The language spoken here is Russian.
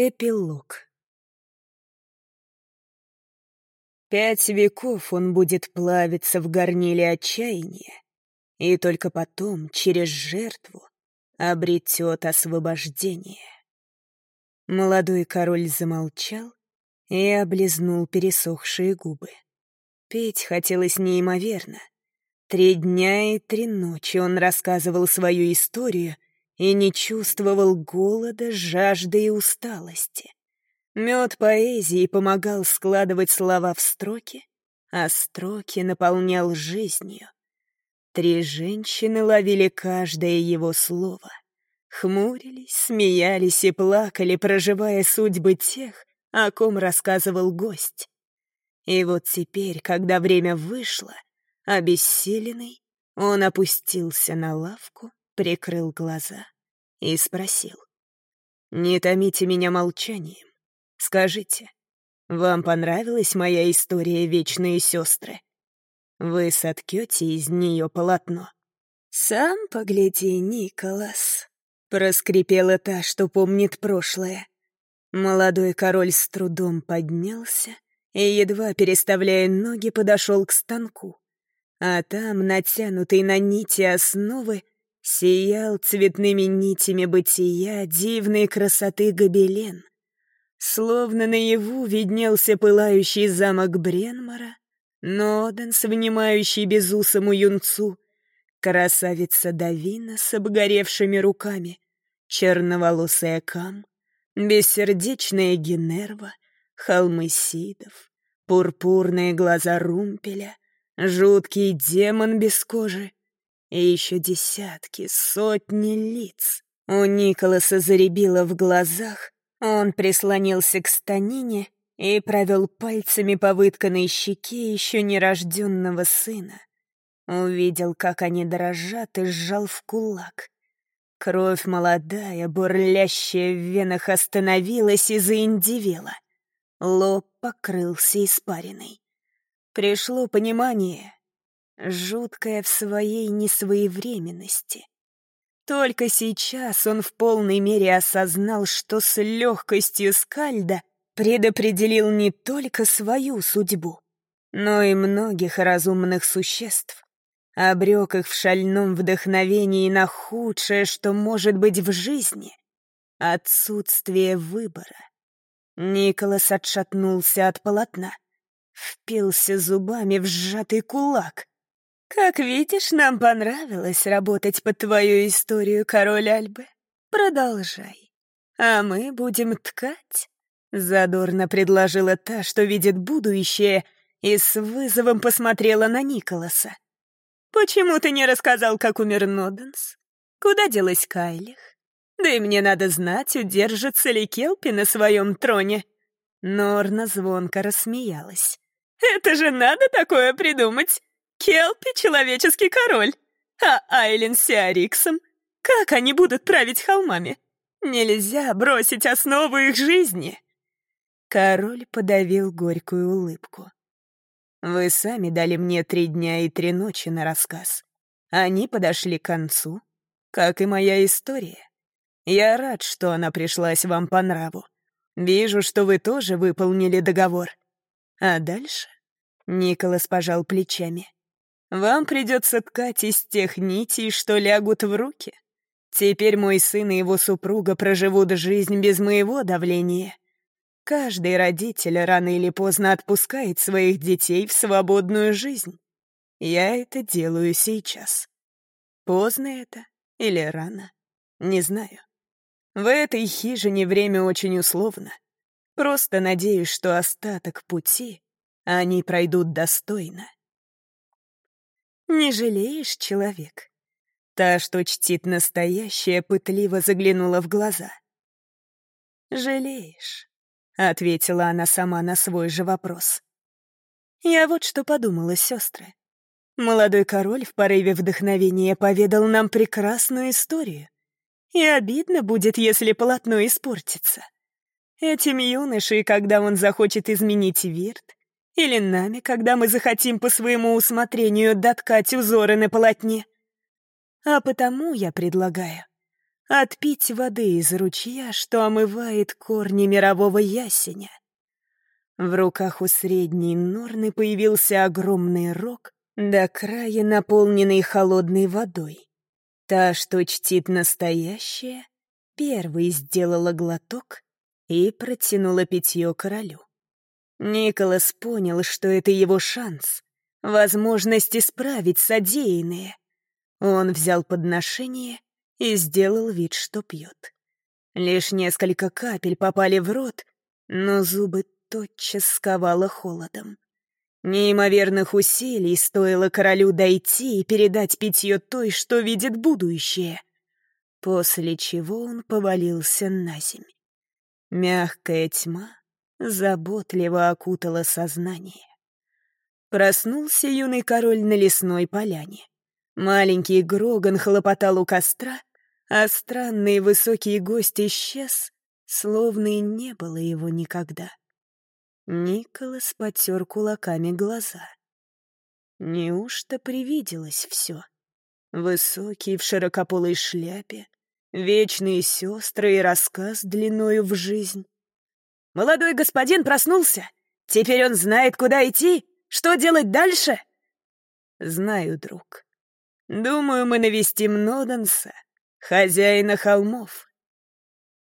Эпилог Пять веков он будет плавиться в горниле отчаяния, и только потом, через жертву, обретет освобождение. Молодой король замолчал и облизнул пересохшие губы. Петь хотелось неимоверно. Три дня и три ночи он рассказывал свою историю и не чувствовал голода, жажды и усталости. Мед поэзии помогал складывать слова в строки, а строки наполнял жизнью. Три женщины ловили каждое его слово. Хмурились, смеялись и плакали, проживая судьбы тех, о ком рассказывал гость. И вот теперь, когда время вышло, обессиленный, он опустился на лавку, прикрыл глаза и спросил. «Не томите меня молчанием. Скажите, вам понравилась моя история «Вечные сестры»? Вы соткете из нее полотно?» «Сам погляди, Николас», — проскрипела та, что помнит прошлое. Молодой король с трудом поднялся и, едва переставляя ноги, подошел к станку. А там, натянутый на нити основы, сиял цветными нитями бытия дивной красоты гобелен. Словно наяву виднелся пылающий замок Бренмара, Ноденс, внимающий безусому юнцу, красавица Давина с обгоревшими руками, черноволосая Кам, Бессердечная Генерва, холмы Сидов, пурпурные глаза Румпеля, жуткий демон без кожи и еще десятки, сотни лиц. У Николаса заребило в глазах, он прислонился к станине и провел пальцами по вытканной щеке еще нерожденного сына. Увидел, как они дрожат, и сжал в кулак. Кровь молодая, бурлящая в венах, остановилась и заиндивела. Лоб покрылся испариной. Пришло понимание, жуткое в своей несвоевременности. Только сейчас он в полной мере осознал, что с легкостью скальда предопределил не только свою судьбу, но и многих разумных существ обрек их в шальном вдохновении на худшее, что может быть в жизни — отсутствие выбора. Николас отшатнулся от полотна, впился зубами в сжатый кулак. «Как видишь, нам понравилось работать под твою историю, король Альбы. Продолжай. А мы будем ткать». Задорно предложила та, что видит будущее, и с вызовом посмотрела на Николаса. «Почему ты не рассказал, как умер Ноденс? Куда делась Кайлих? Да и мне надо знать, удержится ли Келпи на своем троне». Норна звонко рассмеялась. «Это же надо такое придумать! Келпи — человеческий король, а Айлен с Сиариксом. Как они будут править холмами? Нельзя бросить основу их жизни!» Король подавил горькую улыбку. Вы сами дали мне три дня и три ночи на рассказ. Они подошли к концу, как и моя история. Я рад, что она пришлась вам по нраву. Вижу, что вы тоже выполнили договор. А дальше? Николас пожал плечами. Вам придется ткать из тех нитей, что лягут в руки. Теперь мой сын и его супруга проживут жизнь без моего давления. Каждый родитель рано или поздно отпускает своих детей в свободную жизнь. Я это делаю сейчас. Поздно это или рано, не знаю. В этой хижине время очень условно. Просто надеюсь, что остаток пути они пройдут достойно. Не жалеешь, человек? Та, что чтит настоящее, пытливо заглянула в глаза. Жалеешь. — ответила она сама на свой же вопрос. «Я вот что подумала, сестры. Молодой король в порыве вдохновения поведал нам прекрасную историю. И обидно будет, если полотно испортится. Этим юношей, когда он захочет изменить вирт, или нами, когда мы захотим по своему усмотрению доткать узоры на полотне. А потому я предлагаю отпить воды из ручья, что омывает корни мирового ясеня. В руках у средней Норны появился огромный рог, до края наполненный холодной водой. Та, что чтит настоящее, первой сделала глоток и протянула питье королю. Николас понял, что это его шанс, возможность исправить содеянное. Он взял подношение и сделал вид, что пьет. Лишь несколько капель попали в рот, но зубы тотчас сковало холодом. Неимоверных усилий стоило королю дойти и передать питье той, что видит будущее. После чего он повалился на земь. Мягкая тьма заботливо окутала сознание. Проснулся юный король на лесной поляне. Маленький Гроган хлопотал у костра, а странный высокий гость исчез, словно и не было его никогда. Николас потер кулаками глаза. Неужто привиделось все? Высокий в широкополой шляпе, вечные сестры и рассказ длиною в жизнь. «Молодой господин проснулся! Теперь он знает, куда идти! Что делать дальше?» «Знаю, друг. Думаю, мы навестим Ноденса, хозяина холмов.